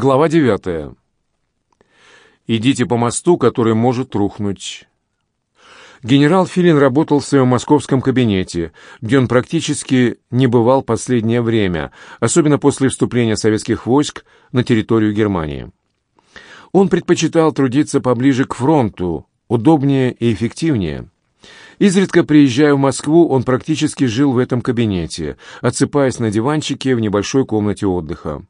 Глава 9. Идите по мосту, который может рухнуть. Генерал Филин работал в своем московском кабинете, где он практически не бывал последнее время, особенно после вступления советских войск на территорию Германии. Он предпочитал трудиться поближе к фронту, удобнее и эффективнее. Изредка приезжая в Москву, он практически жил в этом кабинете, отсыпаясь на диванчике в небольшой комнате отдыха.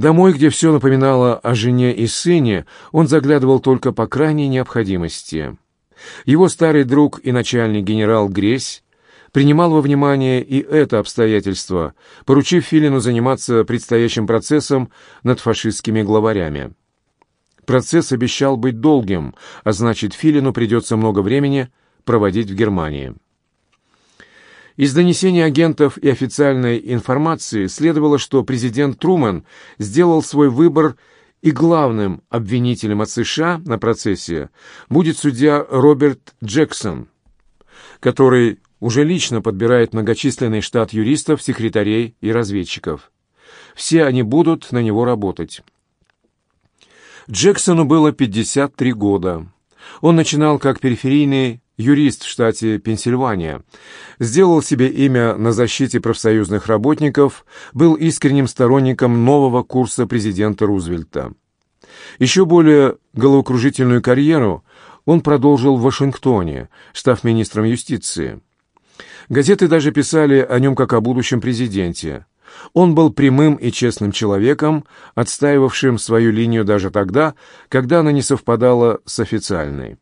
Домой, где все напоминало о жене и сыне, он заглядывал только по крайней необходимости. Его старый друг и начальник генерал Гресь принимал во внимание и это обстоятельство, поручив Филину заниматься предстоящим процессом над фашистскими главарями. Процесс обещал быть долгим, а значит, Филину придется много времени проводить в Германии. Из донесений агентов и официальной информации следовало, что президент Трумэн сделал свой выбор и главным обвинителем от США на процессе будет судья Роберт Джексон, который уже лично подбирает многочисленный штат юристов, секретарей и разведчиков. Все они будут на него работать. Джексону было 53 года. Он начинал как периферийный юрист в штате Пенсильвания, сделал себе имя на защите профсоюзных работников, был искренним сторонником нового курса президента Рузвельта. Еще более головокружительную карьеру он продолжил в Вашингтоне, став министром юстиции. Газеты даже писали о нем как о будущем президенте. Он был прямым и честным человеком, отстаивавшим свою линию даже тогда, когда она не совпадала с официальной.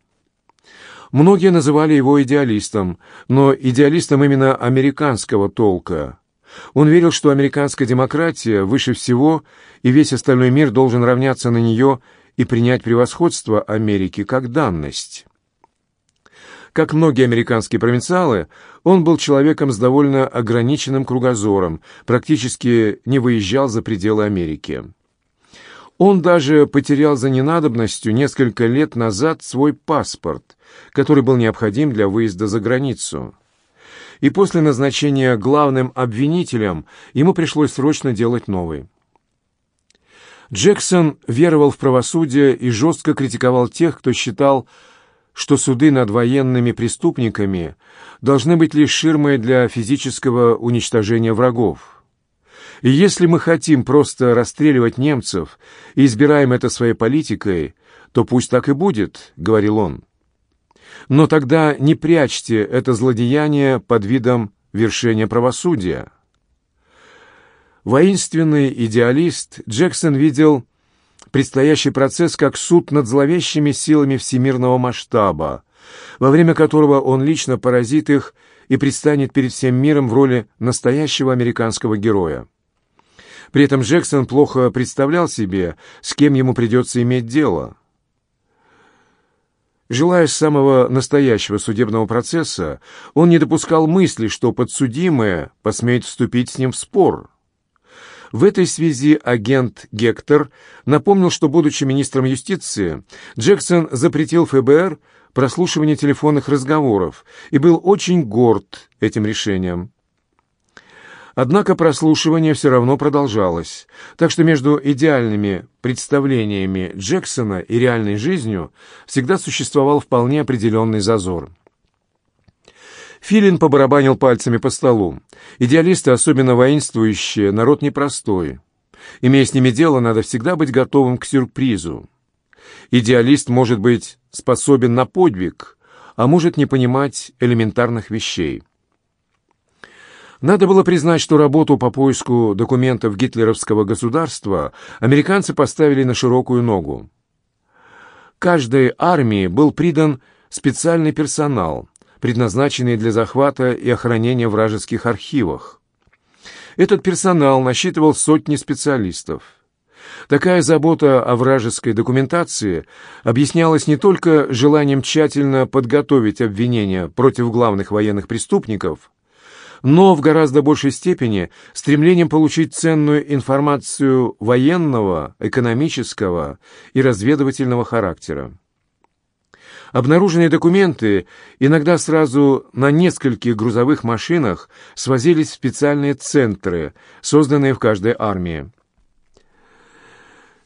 Многие называли его идеалистом, но идеалистом именно американского толка. Он верил, что американская демократия выше всего, и весь остальной мир должен равняться на нее и принять превосходство Америки как данность. Как многие американские провинциалы, он был человеком с довольно ограниченным кругозором, практически не выезжал за пределы Америки. Он даже потерял за ненадобностью несколько лет назад свой паспорт, который был необходим для выезда за границу. И после назначения главным обвинителем ему пришлось срочно делать новый. Джексон веровал в правосудие и жестко критиковал тех, кто считал, что суды над военными преступниками должны быть лишь ширмой для физического уничтожения врагов. И если мы хотим просто расстреливать немцев и избираем это своей политикой, то пусть так и будет, — говорил он. Но тогда не прячьте это злодеяние под видом вершения правосудия. Воинственный идеалист Джексон видел предстоящий процесс как суд над зловещими силами всемирного масштаба, во время которого он лично поразит их и предстанет перед всем миром в роли настоящего американского героя. При этом Джексон плохо представлял себе, с кем ему придется иметь дело. Желая самого настоящего судебного процесса, он не допускал мысли, что подсудимые посмеют вступить с ним в спор. В этой связи агент Гектор напомнил, что, будучи министром юстиции, Джексон запретил ФБР прослушивание телефонных разговоров и был очень горд этим решением. Однако прослушивание все равно продолжалось, так что между идеальными представлениями Джексона и реальной жизнью всегда существовал вполне определенный зазор. Филин побарабанил пальцами по столу. Идеалисты, особенно воинствующие, народ непростой. Имея с ними дело, надо всегда быть готовым к сюрпризу. Идеалист может быть способен на подвиг, а может не понимать элементарных вещей. Надо было признать, что работу по поиску документов гитлеровского государства американцы поставили на широкую ногу. Каждой армии был придан специальный персонал, предназначенный для захвата и охранения вражеских архивов. Этот персонал насчитывал сотни специалистов. Такая забота о вражеской документации объяснялась не только желанием тщательно подготовить обвинения против главных военных преступников – но в гораздо большей степени стремлением получить ценную информацию военного, экономического и разведывательного характера. Обнаруженные документы иногда сразу на нескольких грузовых машинах свозились в специальные центры, созданные в каждой армии.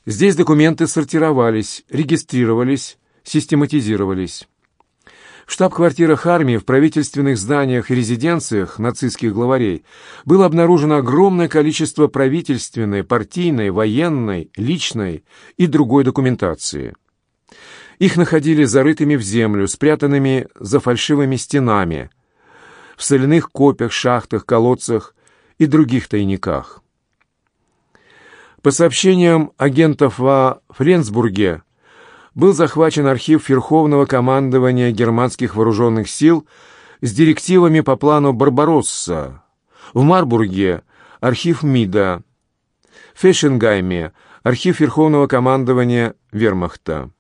Здесь документы сортировались, регистрировались, систематизировались. Штаб-квартирах армии, в правительственных зданиях и резиденциях нацистских главарей было обнаружено огромное количество правительственной, партийной, военной, личной и другой документации. Их находили зарытыми в землю, спрятанными за фальшивыми стенами, в соляных копях, шахтах, колодцах и других тайниках. По сообщениям агентов во Фленсбурге, был захвачен архив Верховного командования германских вооруженных сил с директивами по плану «Барбаросса», в Марбурге – архив МИДа, в Фешенгайме – архив Верховного командования Вермахта.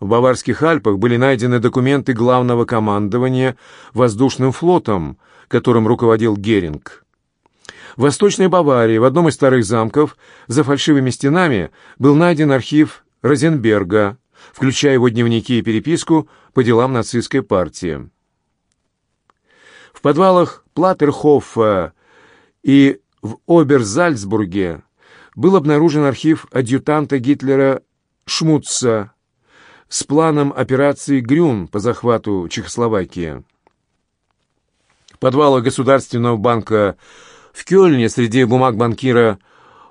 В Баварских Альпах были найдены документы главного командования воздушным флотом, которым руководил Геринг. В Восточной Баварии, в одном из старых замков, за фальшивыми стенами, был найден архив Розенберга, включая его дневники и переписку по делам нацистской партии. В подвалах Платтерхофа и в Оберзальцбурге был обнаружен архив адъютанта Гитлера Шмутца с планом операции «Грюн» по захвату Чехословакии. В подвалах Государственного банка в Кёльне среди бумаг банкира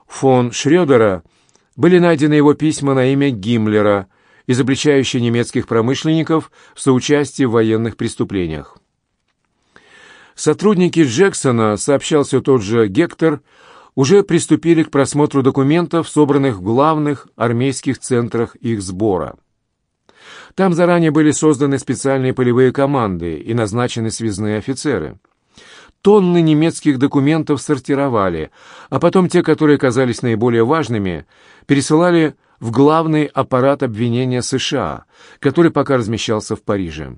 фон Шрёдера были найдены его письма на имя Гиммлера, изобличающий немецких промышленников в соучастии в военных преступлениях. Сотрудники Джексона, сообщал все тот же Гектор, уже приступили к просмотру документов, собранных в главных армейских центрах их сбора. Там заранее были созданы специальные полевые команды и назначены связные офицеры. Тонны немецких документов сортировали, а потом те, которые казались наиболее важными, пересылали в главный аппарат обвинения США, который пока размещался в Париже.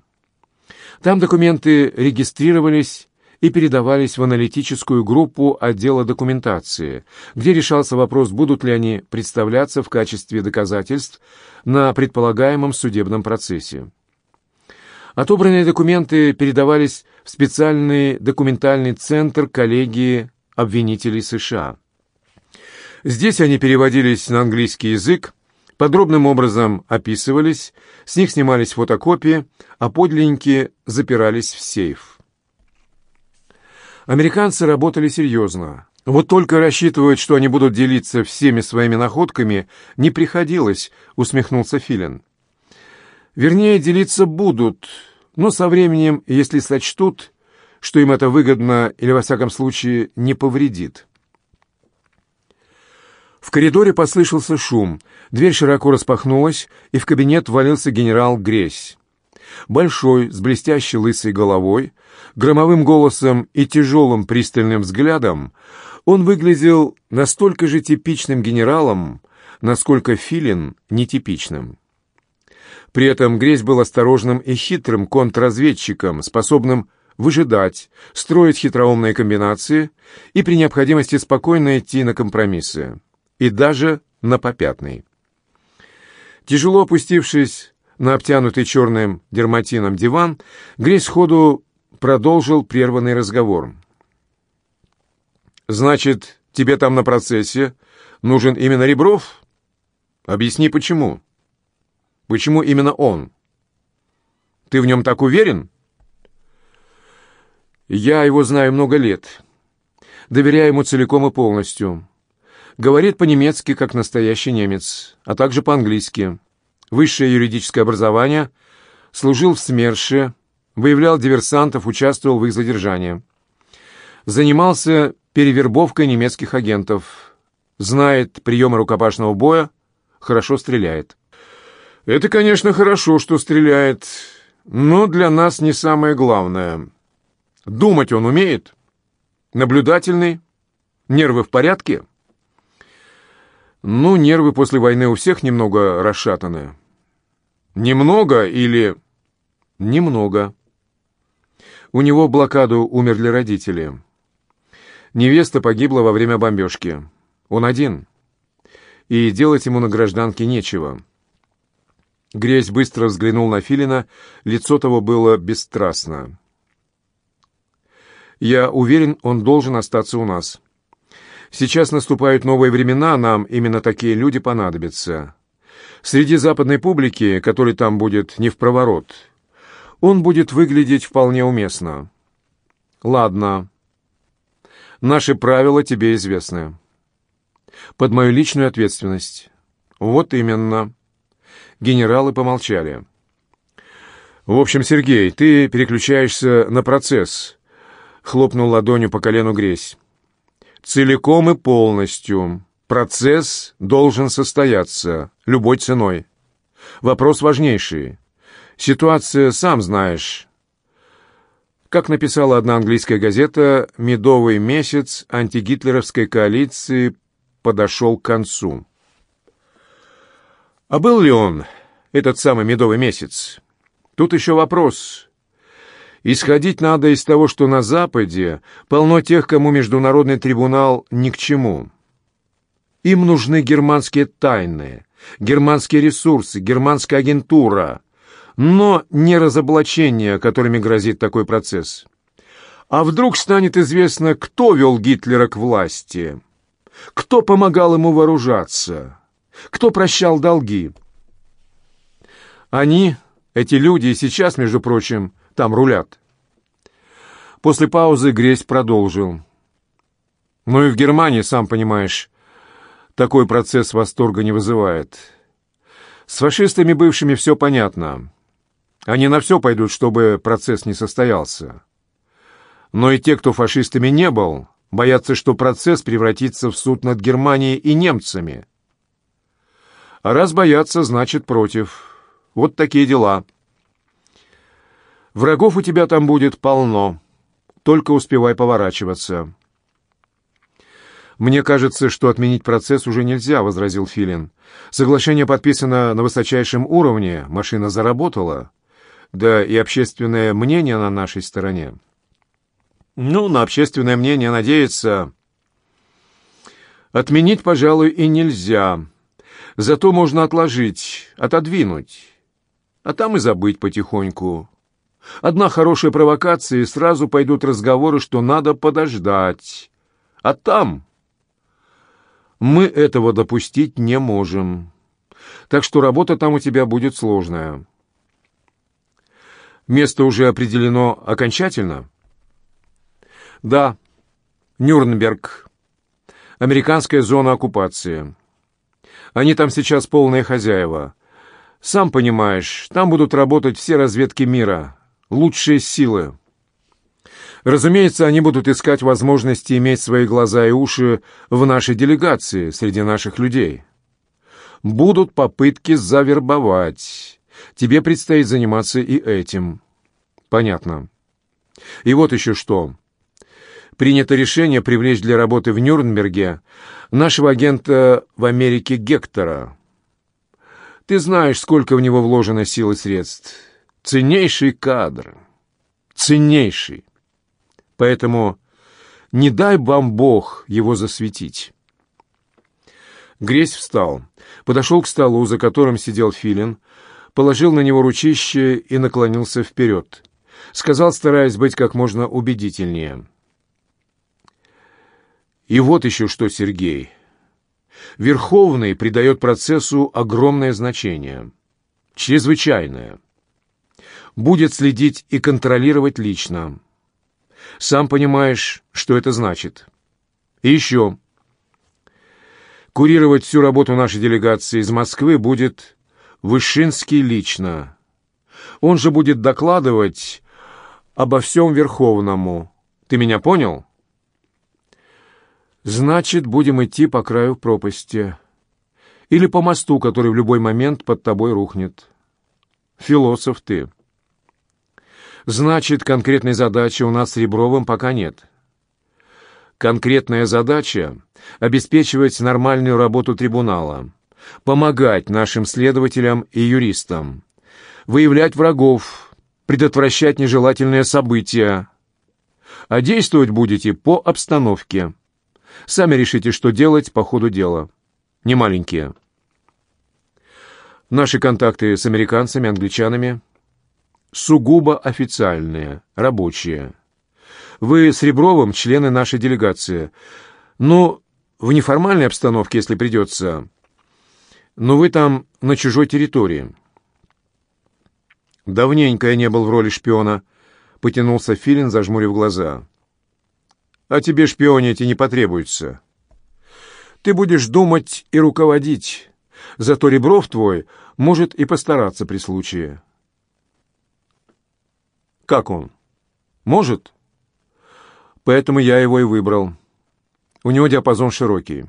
Там документы регистрировались и передавались в аналитическую группу отдела документации, где решался вопрос, будут ли они представляться в качестве доказательств на предполагаемом судебном процессе. Отобранные документы передавались в специальный документальный центр коллегии обвинителей США. Здесь они переводились на английский язык подробным образом описывались, с них снимались фотокопии, а подлинники запирались в сейф. Американцы работали серьезно. Вот только рассчитывать, что они будут делиться всеми своими находками, не приходилось, усмехнулся Филин. Вернее, делиться будут, но со временем, если сочтут, что им это выгодно или, во всяком случае, не повредит коридоре послышался шум. Дверь широко распахнулась, и в кабинет ввалился генерал Гресь. Большой, с блестящей лысой головой, громовым голосом и тяжелым пристальным взглядом, он выглядел настолько же типичным генералом, насколько Филин нетипичным. При этом Гресь был осторожным и хитрым контрразведчиком, способным выжидать, строить хитроумные комбинации и при необходимости спокойно идти на компромиссы и даже на попятный. Тяжело опустившись на обтянутый черным дерматином диван, Грей ходу продолжил прерванный разговор. «Значит, тебе там на процессе нужен именно Ребров? Объясни, почему. Почему именно он? Ты в нем так уверен?» «Я его знаю много лет. Доверяю ему целиком и полностью. Говорит по-немецки, как настоящий немец, а также по-английски. Высшее юридическое образование, служил в СМЕРШе, выявлял диверсантов, участвовал в их задержании. Занимался перевербовкой немецких агентов. Знает приемы рукопашного боя, хорошо стреляет. Это, конечно, хорошо, что стреляет, но для нас не самое главное. Думать он умеет? Наблюдательный? Нервы в порядке? — ну, нервы после войны у всех немного расшатаны. Немного или... Немного. У него блокаду умерли родители. Невеста погибла во время бомбежки. Он один. И делать ему на гражданке нечего. Гресь быстро взглянул на Филина, лицо того было бесстрастно. «Я уверен, он должен остаться у нас». Сейчас наступают новые времена, нам именно такие люди понадобятся. Среди западной публики, который там будет не в проворот, он будет выглядеть вполне уместно. Ладно. Наши правила тебе известны. Под мою личную ответственность. Вот именно. Генералы помолчали. В общем, Сергей, ты переключаешься на процесс. Хлопнул ладонью по колену Гресь целиком и полностью. Процесс должен состояться любой ценой. Вопрос важнейший. Ситуация, сам знаешь. Как написала одна английская газета, «Медовый месяц антигитлеровской коалиции подошел к концу». А был ли он, этот самый медовый месяц? Тут еще вопрос. Исходить надо из того, что на Западе полно тех, кому международный трибунал ни к чему. Им нужны германские тайны, германские ресурсы, германская агентура, но не разоблачения, которыми грозит такой процесс. А вдруг станет известно, кто вел Гитлера к власти, кто помогал ему вооружаться, кто прощал долги. Они, эти люди, и сейчас, между прочим, – там рулят. После паузы Гресь продолжил. «Ну и в Германии, сам понимаешь, такой процесс восторга не вызывает. С фашистами бывшими все понятно. Они на все пойдут, чтобы процесс не состоялся. Но и те, кто фашистами не был, боятся, что процесс превратится в суд над Германией и немцами. А раз боятся, значит против. Вот такие дела». Врагов у тебя там будет полно. Только успевай поворачиваться». «Мне кажется, что отменить процесс уже нельзя», — возразил Филин. «Соглашение подписано на высочайшем уровне, машина заработала. Да и общественное мнение на нашей стороне». «Ну, на общественное мнение надеяться...» «Отменить, пожалуй, и нельзя. Зато можно отложить, отодвинуть. А там и забыть потихоньку. Одна хорошая провокация, и сразу пойдут разговоры, что надо подождать. А там мы этого допустить не можем. Так что работа там у тебя будет сложная. Место уже определено окончательно? Да. Нюрнберг. Американская зона оккупации. Они там сейчас полные хозяева. Сам понимаешь, там будут работать все разведки мира лучшие силы. Разумеется, они будут искать возможности иметь свои глаза и уши в нашей делегации, среди наших людей. Будут попытки завербовать. Тебе предстоит заниматься и этим. Понятно. И вот еще что. Принято решение привлечь для работы в Нюрнберге нашего агента в Америке Гектора. Ты знаешь, сколько в него вложено сил и средств. Ценнейший кадр. Ценнейший. Поэтому не дай вам Бог его засветить. Гресь встал, подошел к столу, за которым сидел Филин, положил на него ручище и наклонился вперед. Сказал, стараясь быть как можно убедительнее. И вот еще что, Сергей. Верховный придает процессу огромное значение. Чрезвычайное. Будет следить и контролировать лично. Сам понимаешь, что это значит. И еще. Курировать всю работу нашей делегации из Москвы будет Вышинский лично. Он же будет докладывать обо всем Верховному. Ты меня понял? Значит, будем идти по краю пропасти. Или по мосту, который в любой момент под тобой рухнет. Философ ты. Значит, конкретной задачи у нас с Ребровым пока нет. Конкретная задача — обеспечивать нормальную работу трибунала, помогать нашим следователям и юристам, выявлять врагов, предотвращать нежелательные события. А действовать будете по обстановке. Сами решите, что делать по ходу дела. Не маленькие. Наши контакты с американцами, англичанами сугубо официальные, рабочие. Вы с Ребровым члены нашей делегации. Ну, в неформальной обстановке, если придется. Но вы там на чужой территории. Давненько я не был в роли шпиона, потянулся Филин, зажмурив глаза. А тебе шпионить и не потребуется. Ты будешь думать и руководить. Зато Ребров твой может и постараться при случае. Как он? Может? Поэтому я его и выбрал. У него диапазон широкий.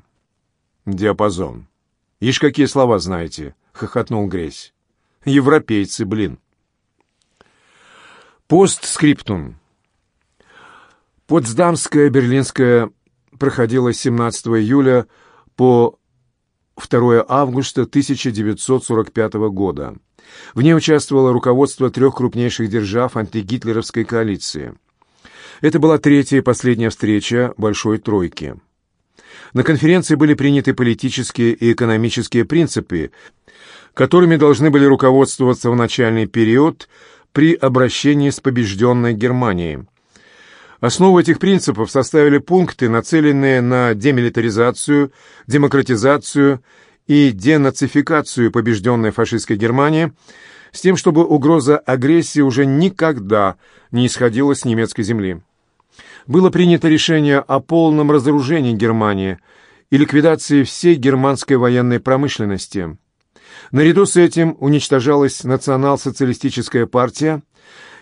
Диапазон. Ишь, какие слова знаете, хохотнул Гресь. Европейцы, блин. Постскриптум. Потсдамская берлинская проходила с 17 июля по 2 августа 1945 года. В ней участвовало руководство трех крупнейших держав антигитлеровской коалиции. Это была третья и последняя встреча «Большой тройки». На конференции были приняты политические и экономические принципы, которыми должны были руководствоваться в начальный период при обращении с побежденной Германией – Основу этих принципов составили пункты, нацеленные на демилитаризацию, демократизацию и денацификацию побежденной фашистской Германии, с тем, чтобы угроза агрессии уже никогда не исходила с немецкой земли. Было принято решение о полном разоружении Германии и ликвидации всей германской военной промышленности. Наряду с этим уничтожалась национал-социалистическая партия,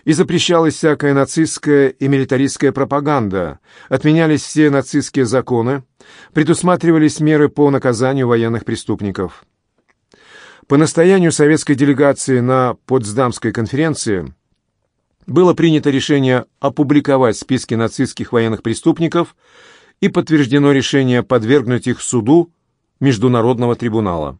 и запрещалась всякая нацистская и милитаристская пропаганда, отменялись все нацистские законы, предусматривались меры по наказанию военных преступников. По настоянию советской делегации на Потсдамской конференции было принято решение опубликовать списки нацистских военных преступников и подтверждено решение подвергнуть их суду Международного трибунала.